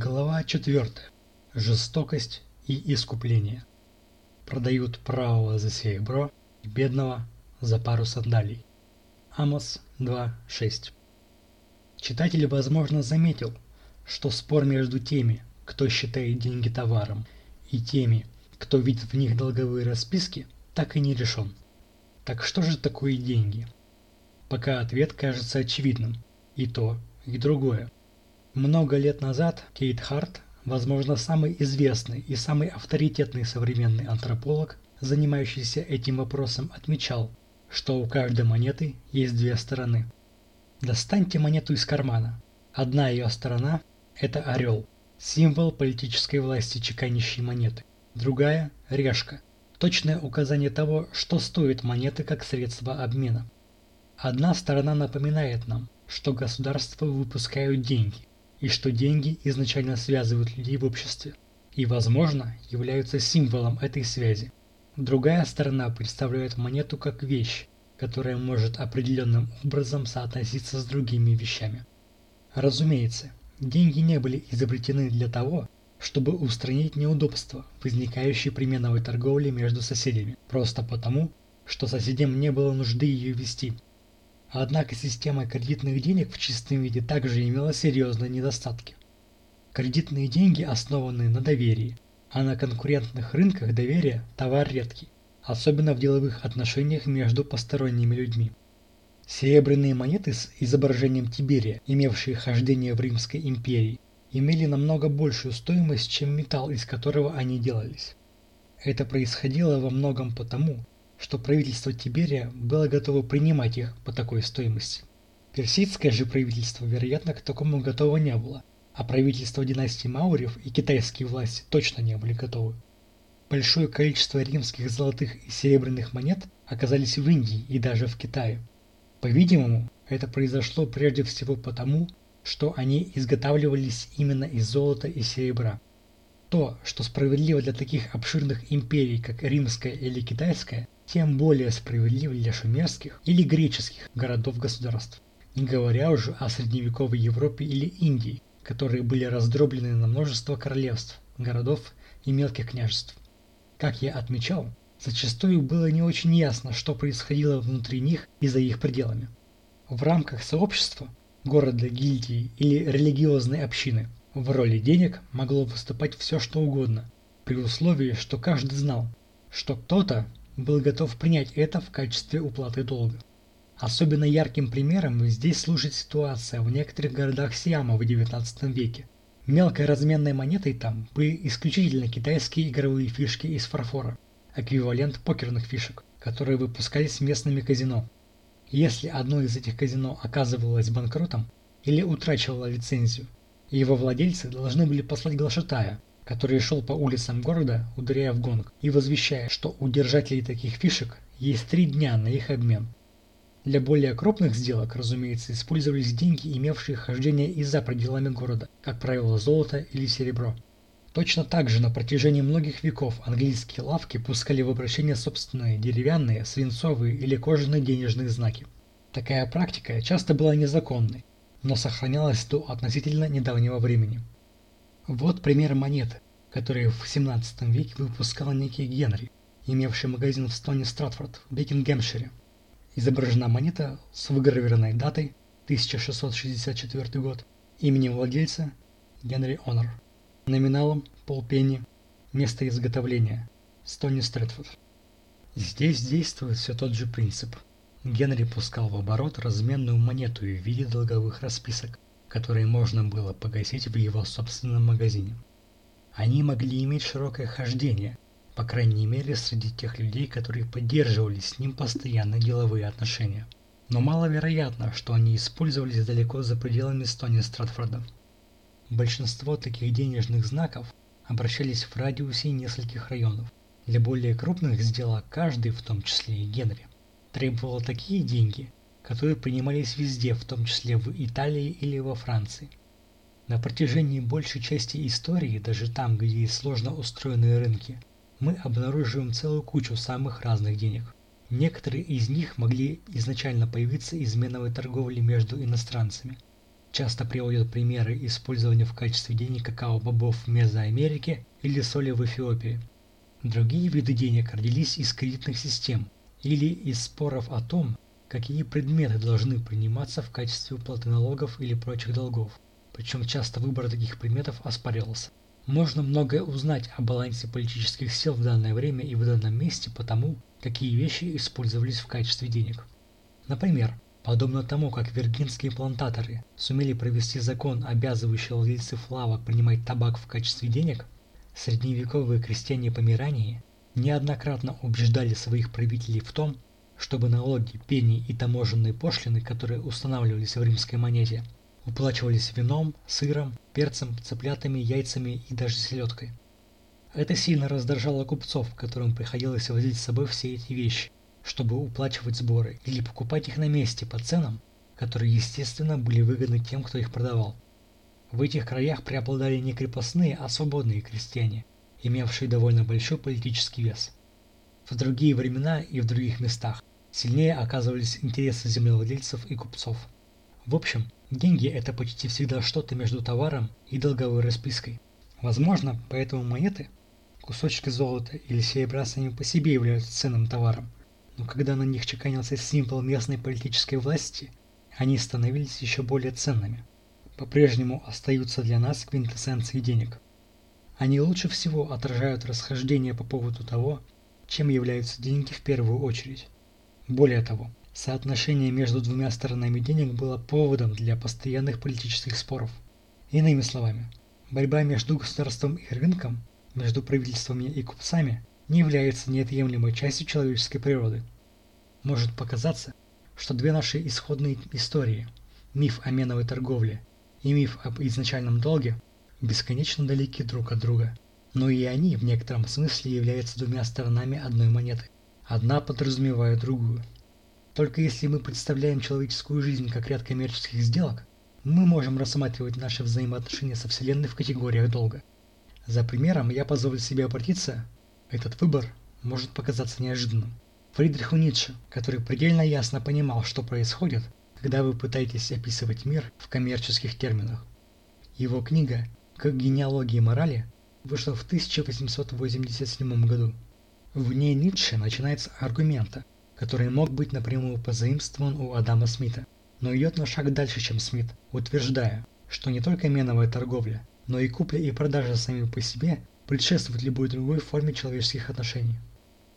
Глава 4. Жестокость и искупление. Продают правого за серебро бедного за пару сандалий. Амос 2.6. Читатель, возможно, заметил, что спор между теми, кто считает деньги товаром, и теми, кто видит в них долговые расписки, так и не решен. Так что же такое деньги? Пока ответ кажется очевидным. И то, и другое – много лет назад Кейт Харт, возможно, самый известный и самый авторитетный современный антрополог, занимающийся этим вопросом, отмечал, что у каждой монеты есть две стороны. Достаньте монету из кармана. Одна ее сторона – это орел, символ политической власти чеканящей монеты. Другая – решка, точное указание того, что стоит монеты как средство обмена. Одна сторона напоминает нам, что государства выпускают деньги, и что деньги изначально связывают людей в обществе и, возможно, являются символом этой связи. Другая сторона представляет монету как вещь, которая может определенным образом соотноситься с другими вещами. Разумеется, деньги не были изобретены для того, чтобы устранить неудобства, возникающие при меновой торговле между соседями, просто потому, что соседям не было нужды ее вести – Однако система кредитных денег в чистом виде также имела серьезные недостатки. Кредитные деньги основаны на доверии, а на конкурентных рынках доверие – товар редкий, особенно в деловых отношениях между посторонними людьми. Серебряные монеты с изображением Тиберия, имевшие хождение в Римской империи, имели намного большую стоимость, чем металл, из которого они делались. Это происходило во многом потому, что правительство Тиберия было готово принимать их по такой стоимости. Персидское же правительство, вероятно, к такому готово не было, а правительство династии Маурьев и китайские власти точно не были готовы. Большое количество римских золотых и серебряных монет оказались в Индии и даже в Китае. По-видимому, это произошло прежде всего потому, что они изготавливались именно из золота и серебра. То, что справедливо для таких обширных империй, как римская или китайская, тем более справедливо для шумерских или греческих городов-государств, не говоря уже о средневековой Европе или Индии, которые были раздроблены на множество королевств, городов и мелких княжеств. Как я отмечал, зачастую было не очень ясно, что происходило внутри них и за их пределами. В рамках сообщества, города, гильдии или религиозной общины в роли денег могло выступать все что угодно, при условии, что каждый знал, что кто-то был готов принять это в качестве уплаты долга. Особенно ярким примером здесь служит ситуация в некоторых городах Сиама в XIX веке. Мелкой разменной монетой там были исключительно китайские игровые фишки из фарфора, эквивалент покерных фишек, которые выпускались местными казино. Если одно из этих казино оказывалось банкротом или утрачивало лицензию, его владельцы должны были послать глашатая, который шел по улицам города, ударяя в гонг и возвещая, что у держателей таких фишек есть три дня на их обмен. Для более крупных сделок, разумеется, использовались деньги, имевшие хождение и за пределами города, как правило золото или серебро. Точно так же на протяжении многих веков английские лавки пускали в обращение собственные деревянные, свинцовые или кожаные денежные знаки. Такая практика часто была незаконной, но сохранялась до относительно недавнего времени. Вот пример монеты, которые в 17 веке выпускал некий Генри, имевший магазин в Стоне Стратфорд в Бекингемшире. Изображена монета с выгравированной датой 1664 год, именем владельца Генри Онор, номиналом полпенни, место изготовления Стони Стратфорд. Здесь действует все тот же принцип. Генри пускал в оборот разменную монету в виде долговых расписок – которые можно было погасить в его собственном магазине. Они могли иметь широкое хождение, по крайней мере среди тех людей, которые поддерживали с ним постоянно деловые отношения. Но маловероятно, что они использовались далеко за пределами Стони Стратфорда. Большинство таких денежных знаков обращались в радиусе нескольких районов. Для более крупных сделок каждый, в том числе и Генри, требовал такие деньги, которые принимались везде, в том числе в Италии или во Франции. На протяжении большей части истории, даже там, где есть сложно устроенные рынки, мы обнаруживаем целую кучу самых разных денег. Некоторые из них могли изначально появиться из меновой торговли между иностранцами. часто приводят примеры использования в качестве денег какао-бобов в Мезоамерике или соли в Эфиопии. Другие виды денег родились из кредитных систем или из споров о том, какие предметы должны приниматься в качестве уплаты налогов или прочих долгов. Причем часто выбор таких предметов оспаривался. Можно многое узнать о балансе политических сил в данное время и в данном месте по тому, какие вещи использовались в качестве денег. Например, подобно тому, как виргинские плантаторы сумели провести закон, обязывающий владельцев лавок принимать табак в качестве денег, средневековые крестьяне Померании неоднократно убеждали своих правителей в том, чтобы налоги, пени и таможенные пошлины, которые устанавливались в римской монете, уплачивались вином, сыром, перцем, цыплятами, яйцами и даже селедкой. Это сильно раздражало купцов, которым приходилось возить с собой все эти вещи, чтобы уплачивать сборы или покупать их на месте по ценам, которые, естественно, были выгодны тем, кто их продавал. В этих краях преобладали не крепостные, а свободные крестьяне, имевшие довольно большой политический вес. В другие времена и в других местах сильнее оказывались интересы землевладельцев и купцов. В общем, деньги – это почти всегда что-то между товаром и долговой распиской. Возможно, поэтому монеты, кусочки золота или серебра сами по себе являются ценным товаром, но когда на них чеканился символ местной политической власти, они становились еще более ценными. По-прежнему остаются для нас квинтэссенцией денег. Они лучше всего отражают расхождение по поводу того, чем являются деньги в первую очередь. Более того, Соотношение между двумя сторонами денег было поводом для постоянных политических споров. Иными словами, борьба между государством и рынком, между правительствами и купцами, не является неотъемлемой частью человеческой природы. Может показаться, что две наши исходные истории – миф о меновой торговле и миф об изначальном долге – бесконечно далеки друг от друга. Но и они в некотором смысле являются двумя сторонами одной монеты. Одна подразумевает другую. Только если мы представляем человеческую жизнь как ряд коммерческих сделок, мы можем рассматривать наши взаимоотношения со Вселенной в категориях долга. За примером я позволю себе обратиться, этот выбор может показаться неожиданным. Фридриху Ницше, который предельно ясно понимал, что происходит, когда вы пытаетесь описывать мир в коммерческих терминах. Его книга «К генеалогии морали» вышла в 1887 году. В ней Ницше начинается аргумента, который мог быть напрямую позаимствован у Адама Смита, но идет на шаг дальше, чем Смит, утверждая, что не только меновая торговля, но и купля и продажа сами по себе предшествуют любой другой форме человеческих отношений.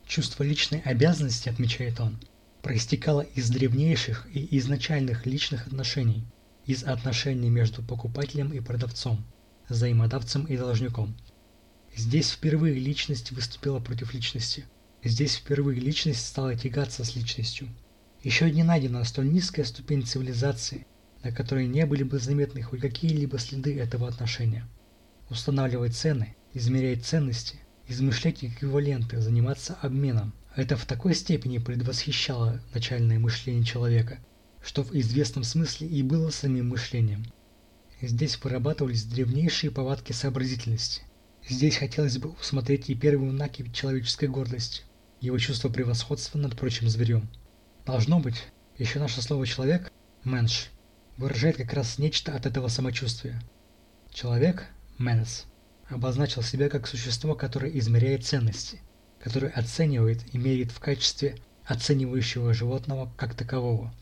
Чувство личной обязанности, отмечает он, проистекало из древнейших и изначальных личных отношений, из отношений между покупателем и продавцом, взаимодавцем и должником. Здесь впервые личность выступила против личности – Здесь впервые личность стала тягаться с личностью. Еще не найдена столь низкая ступень цивилизации, на которой не были бы заметны хоть какие-либо следы этого отношения. Устанавливать цены, измерять ценности, измышлять эквиваленты, заниматься обменом – это в такой степени предвосхищало начальное мышление человека, что в известном смысле и было самим мышлением. Здесь вырабатывались древнейшие повадки сообразительности. Здесь хотелось бы усмотреть и первую накипь человеческой гордости его чувство превосходства над прочим зверем. Должно быть, еще наше слово «человек» – «менш» выражает как раз нечто от этого самочувствия. Человек – «менс» обозначил себя как существо, которое измеряет ценности, которое оценивает и меряет в качестве оценивающего животного как такового.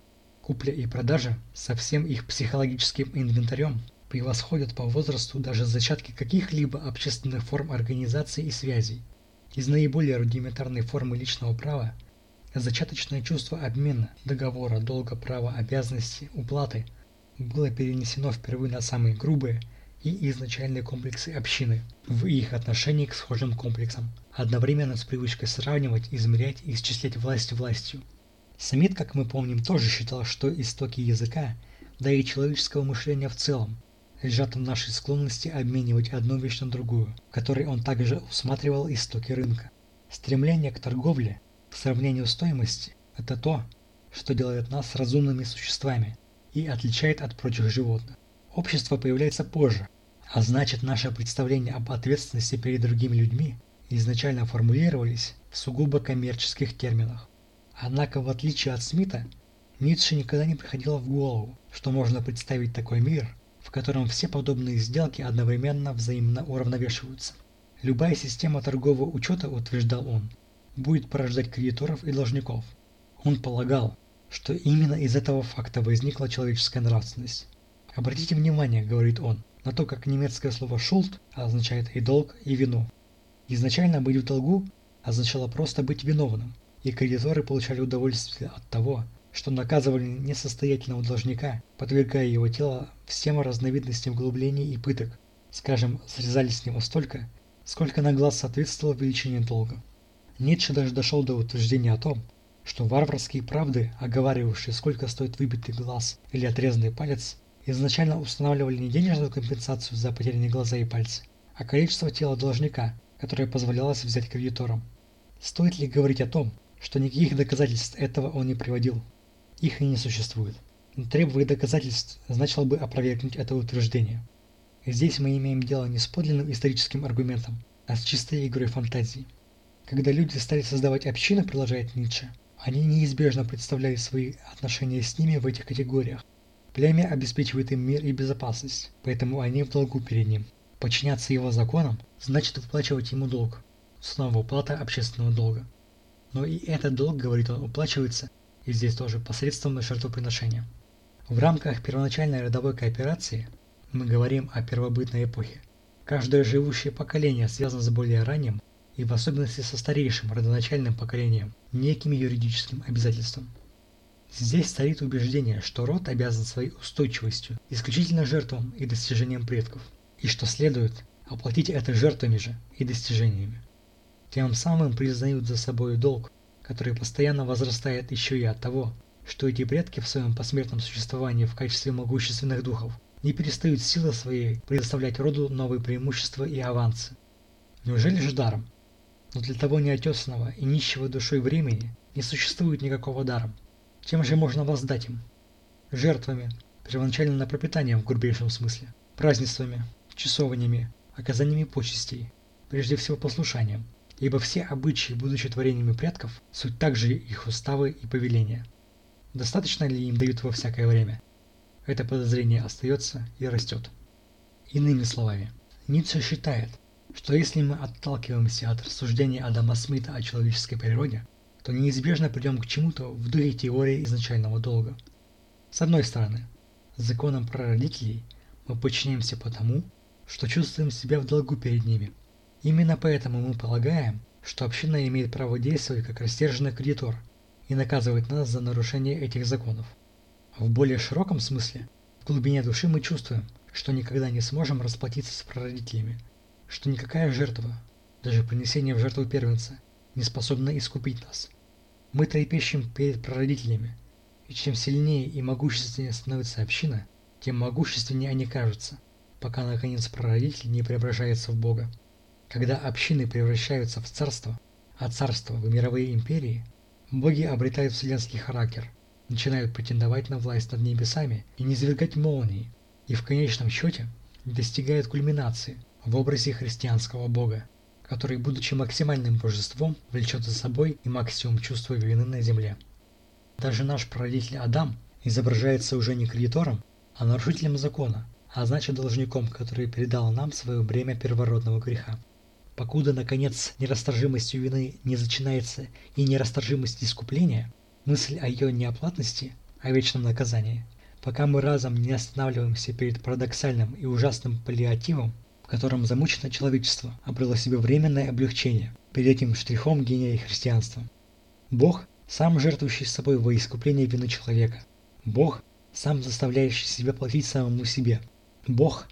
Купля и продажа со всем их психологическим инвентарем превосходят по возрасту даже зачатки каких-либо общественных форм организации и связей. Из наиболее рудиментарной формы личного права зачаточное чувство обмена, договора, долга, права, обязанности, уплаты было перенесено впервые на самые грубые и изначальные комплексы общины в их отношении к схожим комплексам, одновременно с привычкой сравнивать, измерять и исчислять власть властью. Смит, как мы помним, тоже считал, что истоки языка, да и человеческого мышления в целом, лежат в нашей склонности обменивать одну вещь на другую, в которой он также усматривал истоки рынка. Стремление к торговле, к сравнению стоимости – это то, что делает нас разумными существами и отличает от прочих животных. Общество появляется позже, а значит наше представление об ответственности перед другими людьми изначально формулировались в сугубо коммерческих терминах. Однако в отличие от Смита, Ницше никогда не приходило в голову, что можно представить такой мир, в котором все подобные сделки одновременно взаимно уравновешиваются. Любая система торгового учета, утверждал он, будет порождать кредиторов и должников. Он полагал, что именно из этого факта возникла человеческая нравственность. Обратите внимание, говорит он, на то, как немецкое слово «шулд» означает и долг, и вину. Изначально быть в долгу означало просто быть виновным, и кредиторы получали удовольствие от того, что наказывали несостоятельного должника, подвергая его тело всем разновидностям углублений и пыток. Скажем, срезали с него столько, сколько на глаз соответствовало величине долга. Ницше даже дошел до утверждения о том, что варварские правды, оговаривавшие, сколько стоит выбитый глаз или отрезанный палец, изначально устанавливали не денежную компенсацию за потерянные глаза и пальцы, а количество тела должника, которое позволялось взять кредиторам. Стоит ли говорить о том, что никаких доказательств этого он не приводил? Их и не существует. Требовать доказательств значило бы опровергнуть это утверждение. Здесь мы имеем дело не с подлинным историческим аргументом, а с чистой игрой фантазии. Когда люди стали создавать общины, продолжает Ницше, они неизбежно представляли свои отношения с ними в этих категориях. Племя обеспечивает им мир и безопасность, поэтому они в долгу перед ним. Подчиняться его законам значит выплачивать ему долг. Снова уплата общественного долга. Но и этот долг, говорит он, уплачивается, и здесь тоже посредством жертвоприношения. В рамках первоначальной родовой кооперации мы говорим о первобытной эпохе. Каждое живущее поколение связано с более ранним и в особенности со старейшим родоначальным поколением неким юридическим обязательством. Здесь стоит убеждение, что род обязан своей устойчивостью исключительно жертвам и достижениям предков – и что следует оплатить это жертвами же и достижениями. Тем самым признают за собой долг, который постоянно возрастает еще и от того, что эти предки в своем посмертном существовании в качестве могущественных духов не перестают силы своей предоставлять роду новые преимущества и авансы. Неужели же даром? Но для того неотесанного и нищего душой времени не существует никакого дара. Чем же можно воздать им? Жертвами, первоначально на пропитание в грубейшем смысле, празднествами, часованиями, оказаниями почестей, прежде всего послушанием, ибо все обычаи, будучи творениями предков, суть также их уставы и повеления. Достаточно ли им дают во всякое время? Это подозрение остается и растет. Иными словами, Ницше считает, что если мы отталкиваемся от рассуждения Адама Смита о человеческой природе, то неизбежно придем к чему-то в духе теории изначального долга. С одной стороны, законам прародителей мы подчиняемся потому, что чувствуем себя в долгу перед ними. Именно поэтому мы полагаем, что община имеет право действовать как растерженный кредитор и наказывать нас за нарушение этих законов. В более широком смысле, в глубине души мы чувствуем, что никогда не сможем расплатиться с прародителями, что никакая жертва, даже принесение в жертву первенца, не способна искупить нас. Мы трепещем перед прародителями, и чем сильнее и могущественнее становится община, тем могущественнее они кажутся – пока наконец прародитель не преображается в Бога. Когда общины превращаются в царство, а царство в мировые империи, боги обретают вселенский характер, начинают претендовать на власть над небесами и низвергать молнии, и в конечном счете достигают кульминации в образе христианского бога, который, будучи максимальным божеством, влечет за собой и максимум чувства вины на земле. Даже наш прародитель Адам изображается уже не кредитором, а нарушителем закона, а значит должником, который передал нам свое бремя первородного греха. Покуда, наконец, нерасторжимостью вины не начинается и нерасторжимость искупления, мысль о ее неоплатности, о вечном наказании, пока мы разом не останавливаемся перед парадоксальным и ужасным паллиативом, в котором замучено человечество обрело себе временное облегчение перед этим штрихом гения и христианства. Бог, сам жертвующий собой во искупление вины человека. Бог, сам заставляющий себя платить самому себе – Бог,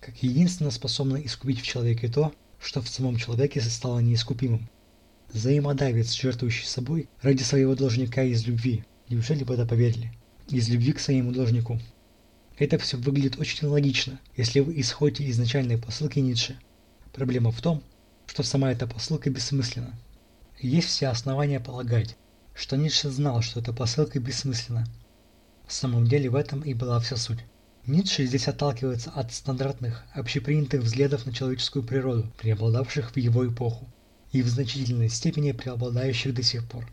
как единственно способный искупить в человеке то, что в самом человеке стало неискупимым. Взаимодавец, жертвующий собой ради своего должника из любви. Неужели бы это поверили? Из любви к своему должнику. Это все выглядит очень логично, если вы исходите из начальной посылки Ницше. Проблема в том, что сама эта посылка бессмысленна. Есть все основания полагать, что Ницше знал, что эта посылка бессмысленна. В самом деле в этом и была вся суть. Ницше здесь отталкивается от стандартных, общепринятых взглядов на человеческую природу, преобладавших в его эпоху, и в значительной степени преобладающих до сих пор,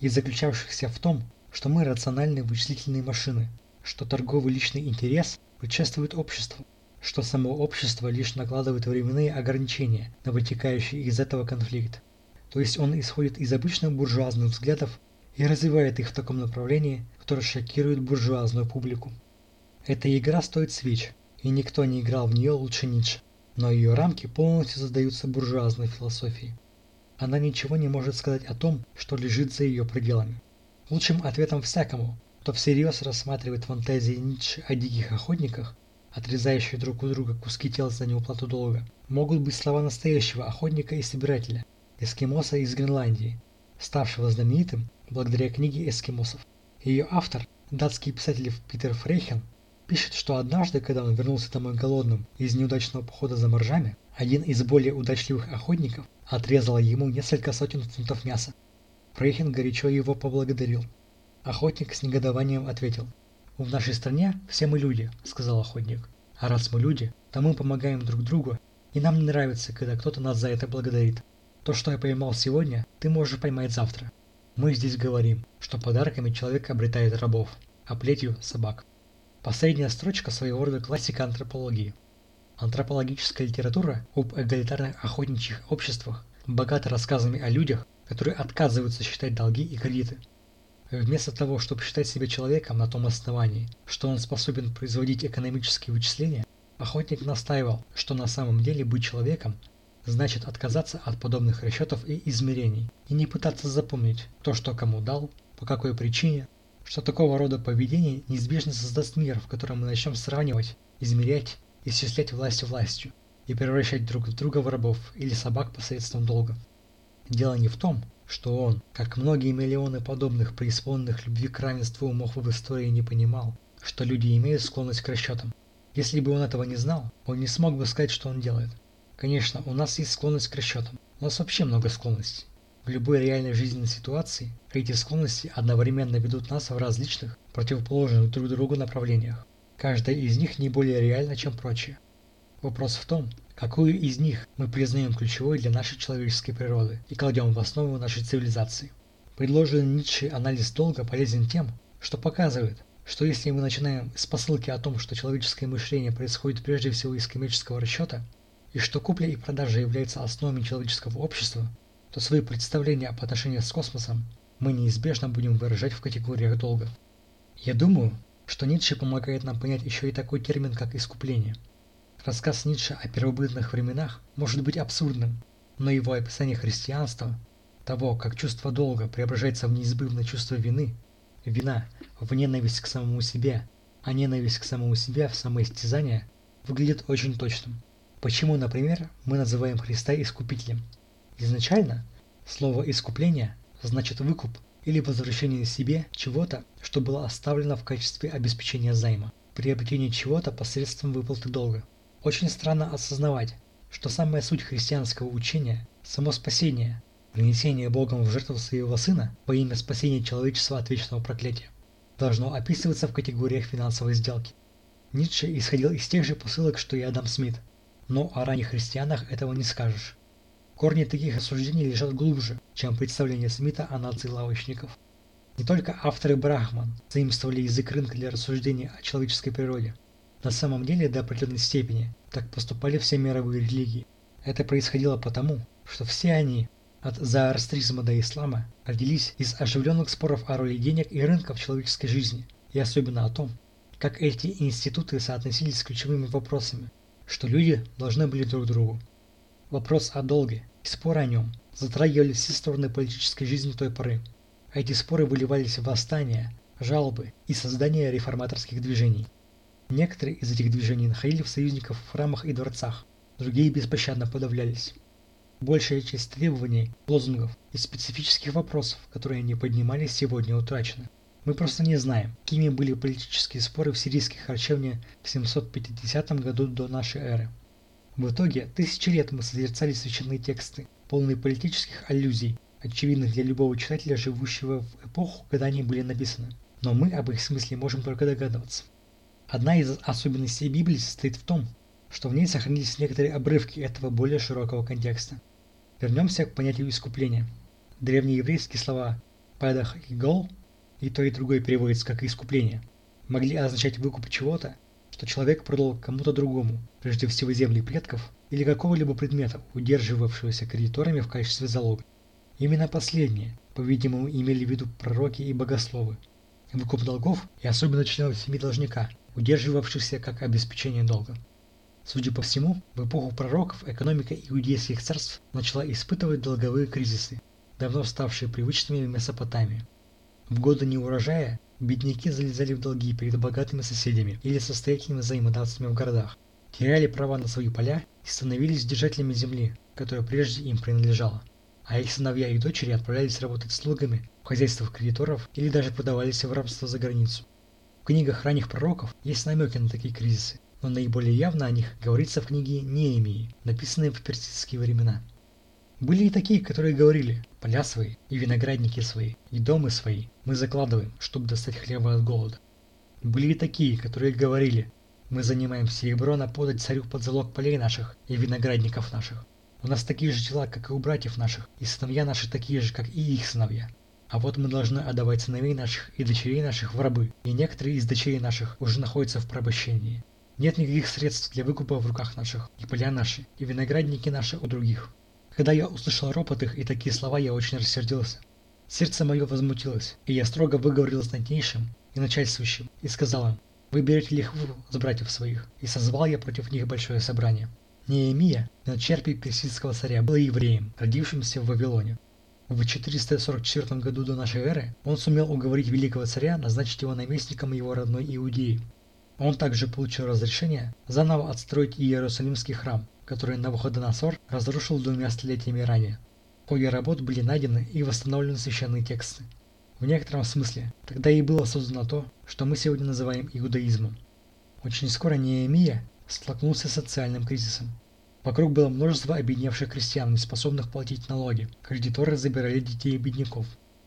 и заключавшихся в том, что мы рациональные вычислительные машины, что торговый личный интерес предшествует обществу, что само общество лишь накладывает временные ограничения на вытекающий из этого конфликт. То есть он исходит из обычных буржуазных взглядов и развивает их в таком направлении, которое шокирует буржуазную публику. Эта игра стоит свеч, и никто не играл в нее лучше Ницше, но ее рамки полностью задаются буржуазной философией. Она ничего не может сказать о том, что лежит за ее пределами. Лучшим ответом всякому, кто всерьез рассматривает фантазии Ницше о диких охотниках, отрезающих друг у друга куски тел за неуплату долга, могут быть слова настоящего охотника и собирателя, эскимоса из Гренландии, ставшего знаменитым благодаря книге эскимосов. Ее автор, датский писатель Питер Фрейхен, пишет, что однажды, когда он вернулся домой голодным из неудачного похода за моржами, один из более удачливых охотников отрезал ему несколько сотен фунтов мяса. Фрейхен горячо его поблагодарил. Охотник с негодованием ответил. «В нашей стране все мы люди», — сказал охотник. «А раз мы люди, то мы помогаем друг другу, и нам не нравится, когда кто-то нас за это благодарит. То, что я поймал сегодня, ты можешь поймать завтра. Мы здесь говорим, что подарками человек обретает рабов, а плетью – собак. Последняя строчка своего рода классика антропологии. Антропологическая литература об эгалитарных охотничьих обществах богата рассказами о людях, которые отказываются считать долги и кредиты. Вместо того, чтобы считать себя человеком на том основании, что он способен производить экономические вычисления, охотник настаивал, что на самом деле быть человеком значит отказаться от подобных расчетов и измерений и не пытаться запомнить, кто что кому дал, по какой причине, что такого рода поведение неизбежно создаст мир, в котором мы начнем сравнивать, измерять, исчислять власть властью и превращать друг в друга в рабов или собак посредством долга. Дело не в том, что он, как многие миллионы подобных преисполненных любви к равенству умов в истории не понимал, что люди имеют склонность к расчетам. Если бы он этого не знал, он не смог бы сказать, что он делает. Конечно, у нас есть склонность к расчетам. У нас вообще много склонностей. В любой реальной жизненной ситуации эти склонности одновременно ведут нас в различных, противоположных друг другу направлениях. Каждая из них не более реальна, чем прочие. Вопрос в том, какую из них мы признаем ключевой для нашей человеческой природы и кладем в основу нашей цивилизации. Предложенный Ницше анализ долга полезен тем, что показывает, что если мы начинаем с посылки о том, что человеческое мышление происходит прежде всего из коммерческого расчета, и что купля и продажа являются основами человеческого общества, то свои представления по отношению с космосом мы неизбежно будем выражать в категориях долга. Я думаю, что Ницше помогает нам понять еще и такой термин, как искупление. Рассказ Ницше о первобытных временах может быть абсурдным, но его описание христианства, того, как чувство долга преображается в неизбывное чувство вины, вина в ненависть к самому себе, а ненависть к самому себе в самоистязание, выглядит очень точным. Почему, например, мы называем Христа Искупителем? Изначально слово «искупление» значит выкуп или возвращение себе чего-то, что было оставлено в качестве обеспечения займа, приобретение чего-то посредством выплаты долга. Очень странно осознавать, что самая суть христианского учения – само спасение, принесение Богом в жертву своего Сына во имя спасения человечества от вечного проклятия, должно описываться в категориях финансовой сделки. Ницше исходил из тех же посылок, что и Адам Смит – но о ранних христианах этого не скажешь. Корни таких рассуждений лежат глубже, чем представление Смита о нации лавочников. Не только авторы Брахман заимствовали язык рынка для рассуждения о человеческой природе. На самом деле, до определенной степени, так поступали все мировые религии. Это происходило потому, что все они, от зороастризма до ислама, родились из оживленных споров о роли денег и рынка в человеческой жизни, и особенно о том, как эти институты соотносились с ключевыми вопросами – что люди должны были друг другу. Вопрос о долге и споры о нем затрагивали все стороны политической жизни той поры. А эти споры выливались в восстания, жалобы и создание реформаторских движений. Некоторые из этих движений находили в союзников в храмах и дворцах, другие беспощадно подавлялись. Большая часть требований, лозунгов и специфических вопросов, которые они поднимали, сегодня утрачены. Мы просто не знаем, какими были политические споры в сирийской харчевне в 750 году до нашей эры. В итоге тысячи лет мы созерцали священные тексты, полные политических аллюзий, очевидных для любого читателя, живущего в эпоху, когда они были написаны. Но мы об их смысле можем только догадываться. Одна из особенностей Библии состоит в том, что в ней сохранились некоторые обрывки этого более широкого контекста. Вернемся к понятию искупления. Древнееврейские слова «падах» и «гол» и то и другое переводится как искупление, могли означать выкуп чего-то, что человек продал кому-то другому, прежде всего земли предков или какого-либо предмета, удерживавшегося кредиторами в качестве залога. Именно последнее, по-видимому, имели в виду пророки и богословы. Выкуп долгов и особенно членов семьи должника, удерживавшихся как обеспечение долга. Судя по всему, в эпоху пророков экономика иудейских царств начала испытывать долговые кризисы, давно ставшие привычными в Месопотамии. В годы неурожая бедняки залезали в долги перед богатыми соседями или состоятельными взаимодавцами в городах, теряли права на свои поля и становились держателями земли, которая прежде им принадлежала. А их сыновья и дочери отправлялись работать слугами в хозяйствах кредиторов или даже продавались в рабство за границу. В книгах ранних пророков есть намеки на такие кризисы, но наиболее явно о них говорится в книге Неемии, написанной в персидские времена. Были и такие, которые говорили, поля свои, и виноградники свои, и дома свои мы закладываем, чтобы достать хлеба от голода. Были и такие, которые говорили, мы занимаем серебро на подать царю под залог полей наших и виноградников наших. У нас такие же дела, как и у братьев наших, и сыновья наши такие же, как и их сыновья. А вот мы должны отдавать сыновей наших и дочерей наших в рабы, и некоторые из дочерей наших уже находятся в порабощении. Нет никаких средств для выкупа в руках наших, и поля наши, и виноградники наши у других. Когда я услышал ропот их и такие слова, я очень рассердился. Сердце мое возмутилось, и я строго выговорил с найтнейшим и начальствующим, и сказал им, вы берете лихву с братьев своих, и созвал я против них большое собрание. Неемия, начерпий персидского царя, был евреем, родившимся в Вавилоне. В 444 году до нашей эры он сумел уговорить великого царя назначить его наместником его родной Иудеи, он также получил разрешение заново отстроить Иерусалимский храм, который Навуходоносор разрушил двумя столетиями ранее. В ходе работ были найдены и восстановлены священные тексты. В некотором смысле тогда и было создано то, что мы сегодня называем иудаизмом. Очень скоро Неемия столкнулся с социальным кризисом. Вокруг было множество обедневших крестьян, не способных платить налоги. Кредиторы забирали детей бедняков.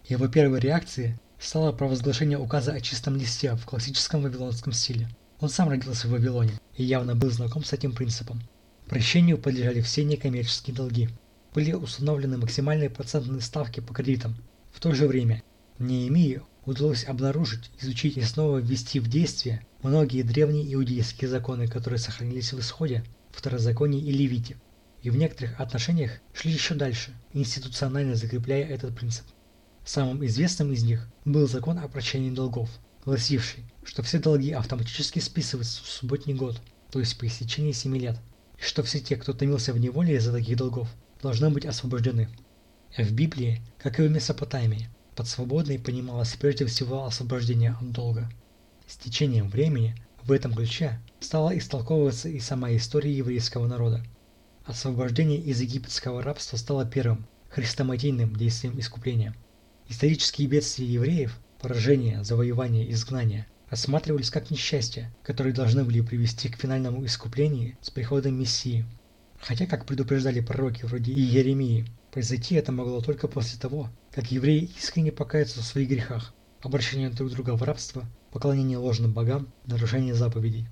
Его первой реакцией стало провозглашение указа о чистом листе в классическом вавилонском стиле. Он сам родился в Вавилоне и явно был знаком с этим принципом. Прощению подлежали все некоммерческие долги. Были установлены максимальные процентные ставки по кредитам. В то же время Неемии удалось обнаружить, изучить и снова ввести в действие многие древние иудейские законы, которые сохранились в Исходе, Второзаконии и Левите, и в некоторых отношениях шли еще дальше, институционально закрепляя этот принцип. Самым известным из них был закон о прощении долгов, гласивший, что все долги автоматически списываются в субботний год, то есть по истечении 7 лет, что все те, кто томился в неволе из-за таких долгов, должны быть освобождены. В Библии, как и в Месопотамии, под свободной понималось прежде всего освобождение от долга. С течением времени в этом ключе стала истолковываться и сама история еврейского народа. Освобождение из египетского рабства стало первым, хрестоматийным действием искупления. Исторические бедствия евреев, поражение, завоевание, изгнание рассматривались как несчастья, которые должны были привести к финальному искуплению с приходом Мессии. Хотя, как предупреждали пророки вроде и Еремии, произойти это могло только после того, как евреи искренне покаются в своих грехах, обращение друг друга в рабство, поклонение ложным богам, нарушение заповедей.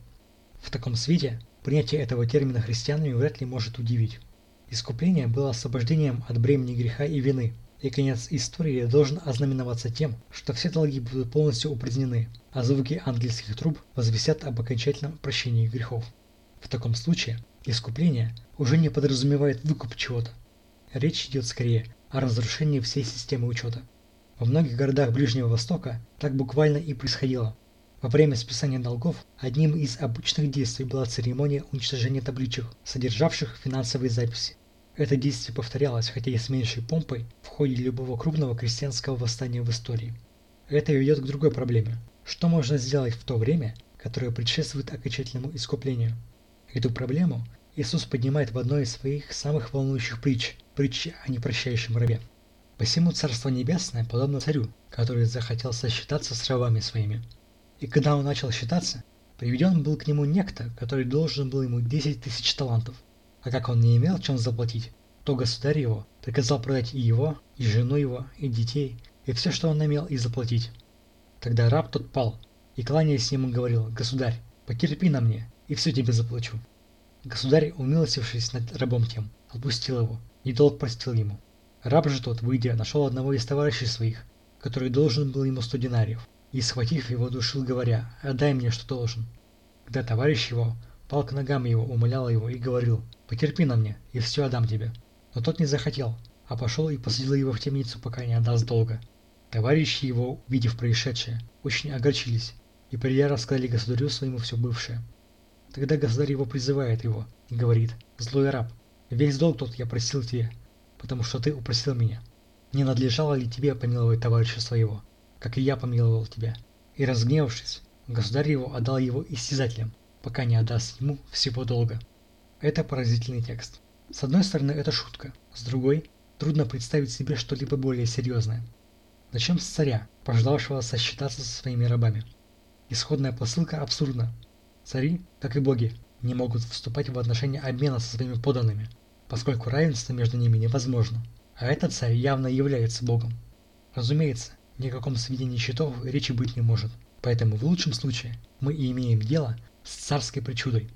В таком свете принятие этого термина христианами вряд ли может удивить. Искупление было освобождением от бремени греха и вины, и конец истории должен ознаменоваться тем, что все долги будут полностью упразднены, а звуки ангельских труб возвестят об окончательном прощении грехов. В таком случае искупление уже не подразумевает выкуп чего-то. Речь идет скорее о разрушении всей системы учета. Во многих городах Ближнего Востока так буквально и происходило. Во время списания долгов одним из обычных действий была церемония уничтожения табличек, содержавших финансовые записи. Это действие повторялось, хотя и с меньшей помпой, в ходе любого крупного крестьянского восстания в истории. Это ведет к другой проблеме. Что можно сделать в то время, которое предшествует окончательному искуплению? Эту проблему Иисус поднимает в одной из своих самых волнующих притч, притчи о непрощающем рабе. Посему Царство Небесное подобно царю, который захотел сосчитаться с рабами своими. И когда он начал считаться, приведен был к нему некто, который должен был ему 10 тысяч талантов – а как он не имел чем заплатить, то государь его приказал продать и его, и жену его, и детей, и все, что он имел, и заплатить. Тогда раб тот пал, и кланяясь ему говорил, «Государь, потерпи на мне, и все тебе заплачу». Государь, умилостившись над рабом тем, отпустил его, и долг простил ему. Раб же тот, выйдя, нашел одного из товарищей своих, который должен был ему сто динариев, и, схватив его, душил, говоря, «Отдай мне, что должен». Когда товарищ его пал к ногам его, умолял его и говорил, «Потерпи на мне, и все отдам тебе». Но тот не захотел, а пошел и посадил его в темницу, пока не отдаст долга. Товарищи его, увидев происшедшее, очень огорчились и придя рассказали государю своему все бывшее. Тогда государь его призывает его и говорит, «Злой раб, весь долг тот я просил тебе, потому что ты упросил меня. Не надлежало ли тебе помиловать товарища своего, как и я помиловал тебя?» И разгневавшись, государь его отдал его истязателям, пока не отдаст ему всего долга. Это поразительный текст. С одной стороны, это шутка, с другой, трудно представить себе что-либо более серьезное. Начнем с царя, пожелавшего сосчитаться со своими рабами. Исходная посылка абсурдна. Цари, как и боги, не могут вступать в отношения обмена со своими подданными, поскольку равенство между ними невозможно, а этот царь явно является богом. Разумеется, ни о каком сведении счетов речи быть не может, поэтому в лучшем случае мы и имеем дело с царской причудой.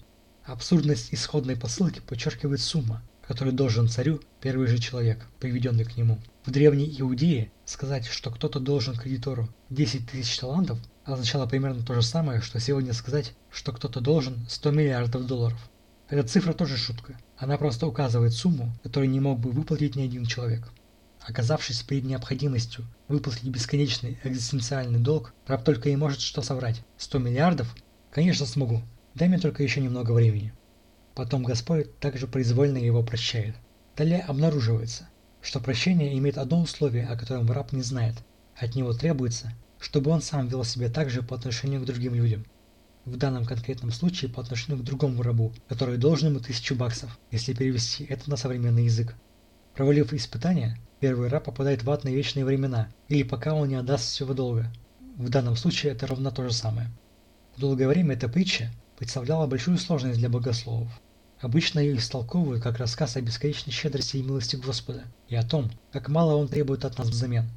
Абсурдность исходной посылки подчеркивает сумма, которую должен царю первый же человек, приведенный к нему. В древней Иудее сказать, что кто-то должен кредитору 10 тысяч талантов, означало примерно то же самое, что сегодня сказать, что кто-то должен 100 миллиардов долларов. Эта цифра тоже шутка. Она просто указывает сумму, которую не мог бы выплатить ни один человек. Оказавшись перед необходимостью выплатить бесконечный экзистенциальный долг, раб только и может что соврать. 100 миллиардов? Конечно смогу. Дай мне только еще немного времени. Потом Господь также произвольно его прощает. Далее обнаруживается, что прощение имеет одно условие, о котором раб не знает. От него требуется чтобы он сам вел себя так же по отношению к другим людям. В данном конкретном случае по отношению к другому рабу, который должен ему тысячу баксов, если перевести это на современный язык. Провалив испытание, первый раб попадает в ад на вечные времена, или пока он не отдаст всего долга. В данном случае это ровно то же самое. Долгое время эта притча представляла большую сложность для богословов. Обычно ее истолковывают как рассказ о бесконечной щедрости и милости Господа, и о том, как мало Он требует от нас взамен.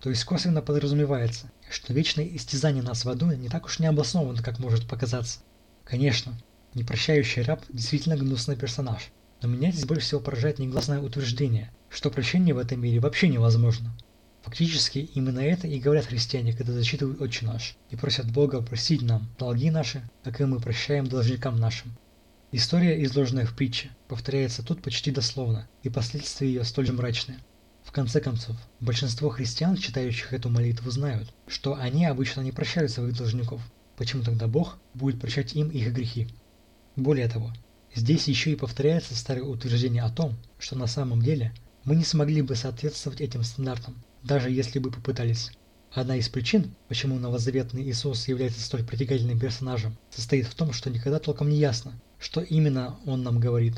То есть косвенно подразумевается, что вечное истязание нас в аду не так уж не обосновано, как может показаться. Конечно, непрощающий раб действительно гнусный персонаж, но меня здесь больше всего поражает негласное утверждение, что прощение в этом мире вообще невозможно. Фактически именно это и говорят христиане, когда зачитывают «Отче наш» и просят Бога простить нам долги наши, как и мы прощаем должникам нашим. История, изложенная в притче, повторяется тут почти дословно, и последствия ее столь же мрачные. В конце концов, большинство христиан, читающих эту молитву, знают, что они обычно не прощают своих должников. Почему тогда Бог будет прощать им их грехи? Более того, здесь еще и повторяется старое утверждение о том, что на самом деле мы не смогли бы соответствовать этим стандартам, даже если бы попытались. Одна из причин, почему новозаветный Иисус является столь притягательным персонажем, состоит в том, что никогда толком не ясно, что именно Он нам говорит.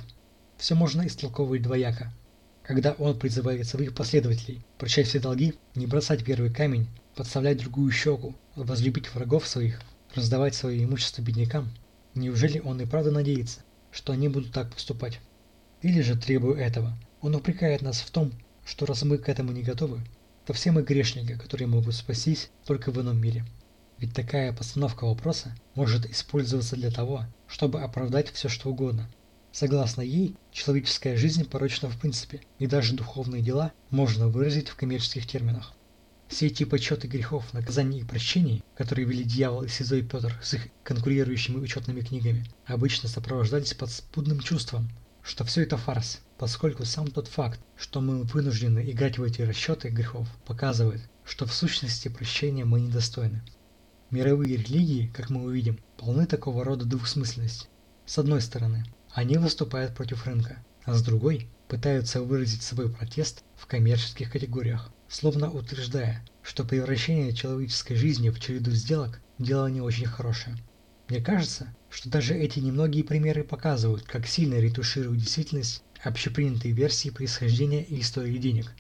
Все можно истолковывать двояко когда он призывает своих последователей прощать все долги, не бросать первый камень, подставлять другую щеку, возлюбить врагов своих, раздавать свое имущество беднякам, неужели он и правда надеется, что они будут так поступать? Или же, требуя этого, он упрекает нас в том, что раз мы к этому не готовы, то все мы грешники, которые могут спастись только в ином мире. Ведь такая постановка вопроса может использоваться для того, чтобы оправдать все что угодно – Согласно ей, человеческая жизнь порочна в принципе, и даже духовные дела можно выразить в коммерческих терминах. Все эти почеты грехов, наказаний и прощений, которые вели дьявол и Святой Петр с их конкурирующими учетными книгами, обычно сопровождались подспудным чувством, что все это фарс, поскольку сам тот факт, что мы вынуждены играть в эти расчеты грехов, показывает, что в сущности прощения мы недостойны. Мировые религии, как мы увидим, полны такого рода двухсмысленности. С одной стороны, они выступают против рынка, а с другой пытаются выразить свой протест в коммерческих категориях, словно утверждая, что превращение человеческой жизни в череду сделок – дело не очень хорошее. Мне кажется, что даже эти немногие примеры показывают, как сильно ретушируют действительность общепринятые версии происхождения и истории денег.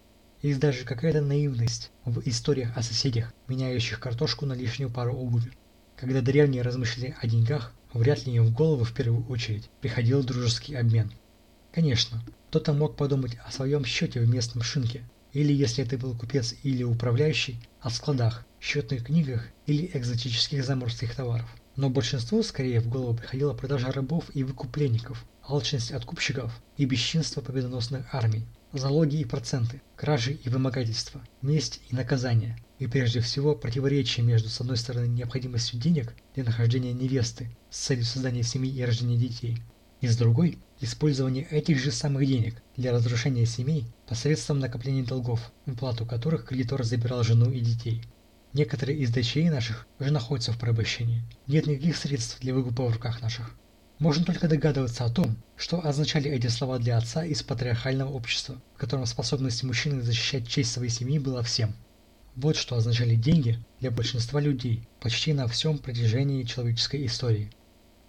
Есть даже какая-то наивность в историях о соседях, меняющих картошку на лишнюю пару обуви. Когда древние размышляли о деньгах, вряд ли им в голову в первую очередь приходил дружеский обмен. Конечно, кто-то мог подумать о своем счете в местном шинке, или если это был купец или управляющий, о складах, счетных книгах или экзотических заморских товаров. Но большинству скорее в голову приходила продажа рабов и выкупленников, алчность откупщиков и бесчинство победоносных армий, залоги и проценты, кражи и вымогательства, месть и наказание, и прежде всего противоречие между, с одной стороны, необходимостью денег для нахождения невесты с целью создания семьи и рождения детей, и с другой – использование этих же самых денег для разрушения семей посредством накопления долгов, уплату которых кредитор забирал жену и детей. Некоторые из дочерей наших уже находятся в порабощении. Нет никаких средств для выкупа в руках наших. Можно только догадываться о том, что означали эти слова для отца из патриархального общества, в котором способность мужчины защищать честь своей семьи была всем. Вот что означали деньги для большинства людей почти на всем протяжении человеческой истории.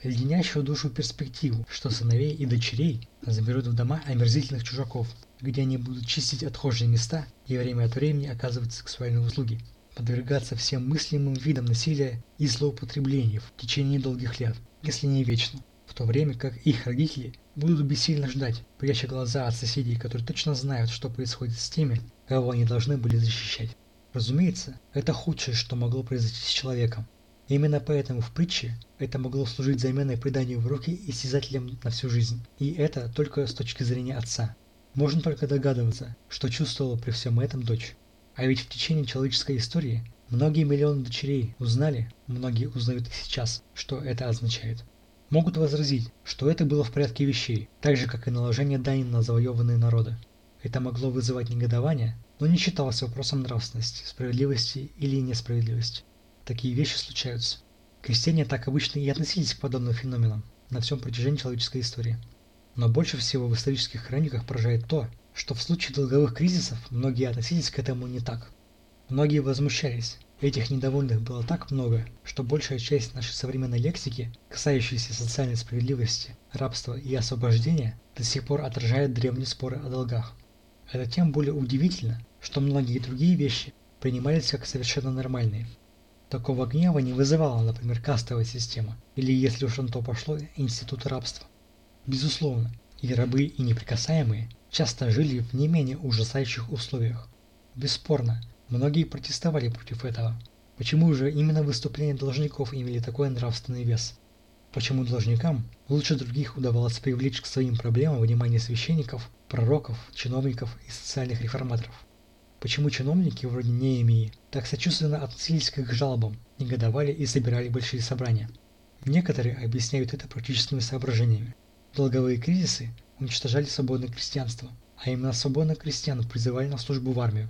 Леденящую душу перспективу, что сыновей и дочерей заберут в дома омерзительных чужаков, где они будут чистить отхожие места и время от времени оказывать сексуальные услуги, подвергаться всем мыслимым видам насилия и злоупотреблений в течение долгих лет, если не вечно, то время как их родители будут бессильно ждать, пряча глаза от соседей, которые точно знают, что происходит с теми, кого они должны были защищать. Разумеется, это худшее, что могло произойти с человеком. Именно поэтому в притче это могло служить заменой преданию в руки истязателям на всю жизнь. И это только с точки зрения отца. Можно только догадываться, что чувствовала при всем этом дочь. А ведь в течение человеческой истории многие миллионы дочерей узнали, многие узнают и сейчас, что это означает. Могут возразить, что это было в порядке вещей, так же как и наложение дани на завоеванные народы. Это могло вызывать негодование, но не считалось вопросом нравственности, справедливости или несправедливости. Такие вещи случаются. Крестьяне так обычно и относились к подобным феноменам на всем протяжении человеческой истории. Но больше всего в исторических хрониках поражает то, что в случае долговых кризисов многие относились к этому не так. Многие возмущались. Этих недовольных было так много, что большая часть нашей современной лексики, касающейся социальной справедливости, рабства и освобождения, до сих пор отражает древние споры о долгах. Это тем более удивительно, что многие другие вещи принимались как совершенно нормальные. Такого гнева не вызывала, например, кастовая система, или, если уж на то пошло, институт рабства. Безусловно, и рабы, и неприкасаемые часто жили в не менее ужасающих условиях. Бесспорно, многие протестовали против этого. Почему же именно выступления должников имели такой нравственный вес? Почему должникам лучше других удавалось привлечь к своим проблемам внимание священников, пророков, чиновников и социальных реформаторов? Почему чиновники вроде Неемии так сочувственно относились к их жалобам, негодовали и собирали большие собрания? Некоторые объясняют это практическими соображениями. Долговые кризисы уничтожали свободное крестьянство, а именно свободных крестьян призывали на службу в армию.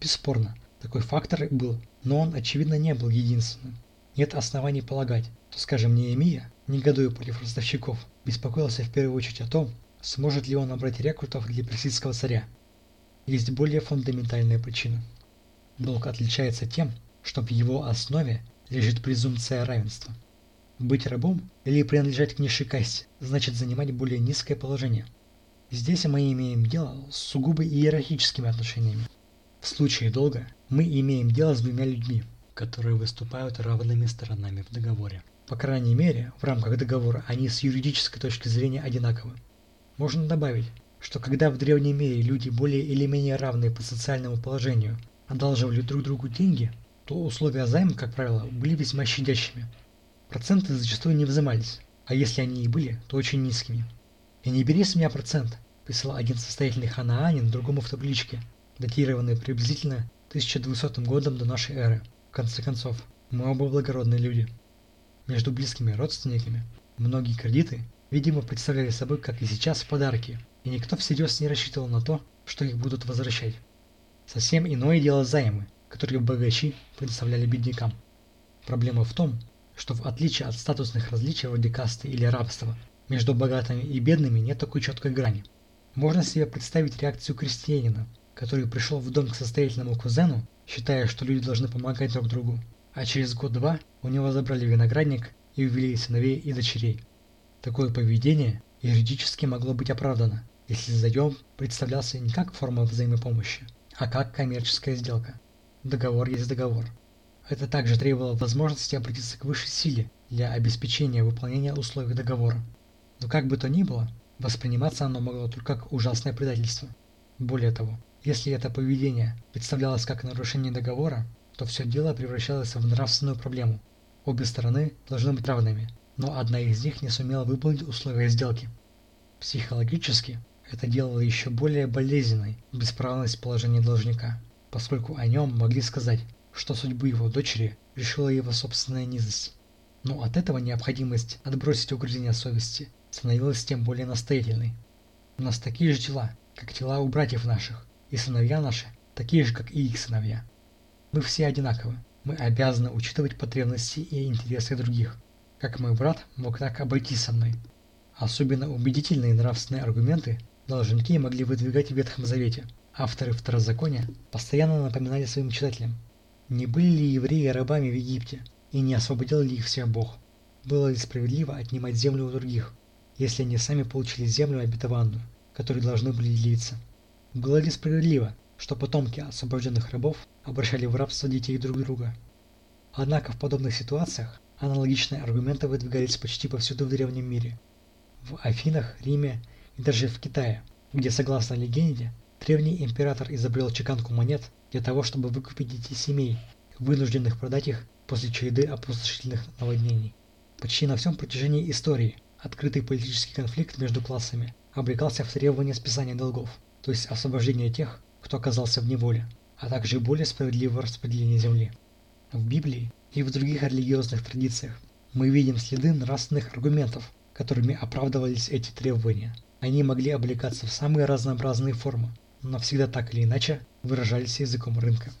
Бесспорно, такой фактор был, но он очевидно не был единственным. Нет оснований полагать, что, скажем, Неемия, негодуя против ростовщиков, беспокоился в первую очередь о том, сможет ли он набрать рекрутов для персидского царя, есть более фундаментальная причина. Долг отличается тем, что в его основе лежит презумпция равенства. Быть рабом или принадлежать к низшей касте значит занимать более низкое положение. Здесь мы имеем дело с сугубо иерархическими отношениями. В случае долга мы имеем дело с двумя людьми, которые выступают равными сторонами в договоре. По крайней мере, в рамках договора они с юридической точки зрения одинаковы. Можно добавить, что когда в древнем мире люди более или менее равные по социальному положению одалживали друг другу деньги, то условия займа, как правило, были весьма щадящими. Проценты зачастую не взимались, а если они и были, то очень низкими. «И не бери с меня процент», – писал один состоятельный ханаанин другому в табличке, датированной приблизительно 1200 годом до нашей эры. В конце концов, мы оба благородные люди. Между близкими родственниками многие кредиты, видимо, представляли собой, как и сейчас, подарки – и никто всерьез не рассчитывал на то, что их будут возвращать. Совсем иное дело займы, которые богачи предоставляли беднякам. Проблема в том, что в отличие от статусных различий вроде касты или рабства, между богатыми и бедными нет такой четкой грани. Можно себе представить реакцию крестьянина, который пришел в дом к состоятельному кузену, считая, что люди должны помогать друг другу, а через год-два у него забрали виноградник и увели сыновей и дочерей. Такое поведение юридически могло быть оправдано, если заем представлялся не как форма взаимопомощи, а как коммерческая сделка. Договор есть договор. Это также требовало возможности обратиться к высшей силе для обеспечения выполнения условий договора. Но как бы то ни было, восприниматься оно могло только как ужасное предательство. Более того, если это поведение представлялось как нарушение договора, то все дело превращалось в нравственную проблему. Обе стороны должны быть равными, но одна из них не сумела выполнить условия сделки. Психологически это делало еще более болезненной бесправность положения должника, поскольку о нем могли сказать что судьбу его дочери решила его собственная низость. Но от этого необходимость отбросить угрызение совести становилась тем более настоятельной. У нас такие же тела, как тела у братьев наших, и сыновья наши такие же, как и их сыновья. Мы все одинаковы, мы обязаны учитывать потребности и интересы других. Как мой брат мог так обойтись со мной? Особенно убедительные нравственные аргументы должники могли выдвигать в Ветхом Завете. Авторы Второзакония постоянно напоминали своим читателям, не были ли евреи рабами в Египте, и не освободил ли их всех Бог? Было ли справедливо отнимать землю у других, если они сами получили землю обетованную, которой должны были делиться? Было ли справедливо, что потомки освобожденных рабов обращали в рабство детей друг друга? Однако в подобных ситуациях аналогичные аргументы выдвигались почти повсюду в древнем мире. В Афинах, Риме и даже в Китае, где, согласно легенде, древний император изобрел чеканку монет для того, чтобы выкупить детей семей, вынужденных продать их после череды опустошительных наводнений. Почти на всем протяжении истории открытый политический конфликт между классами обрекался в требование списания долгов, то есть освобождения тех, кто оказался в неволе, а также более справедливого распределения земли. В Библии и в других религиозных традициях мы видим следы нравственных аргументов, которыми оправдывались эти требования. Они могли облекаться в самые разнообразные формы, но всегда так или иначе выражались языком рынка.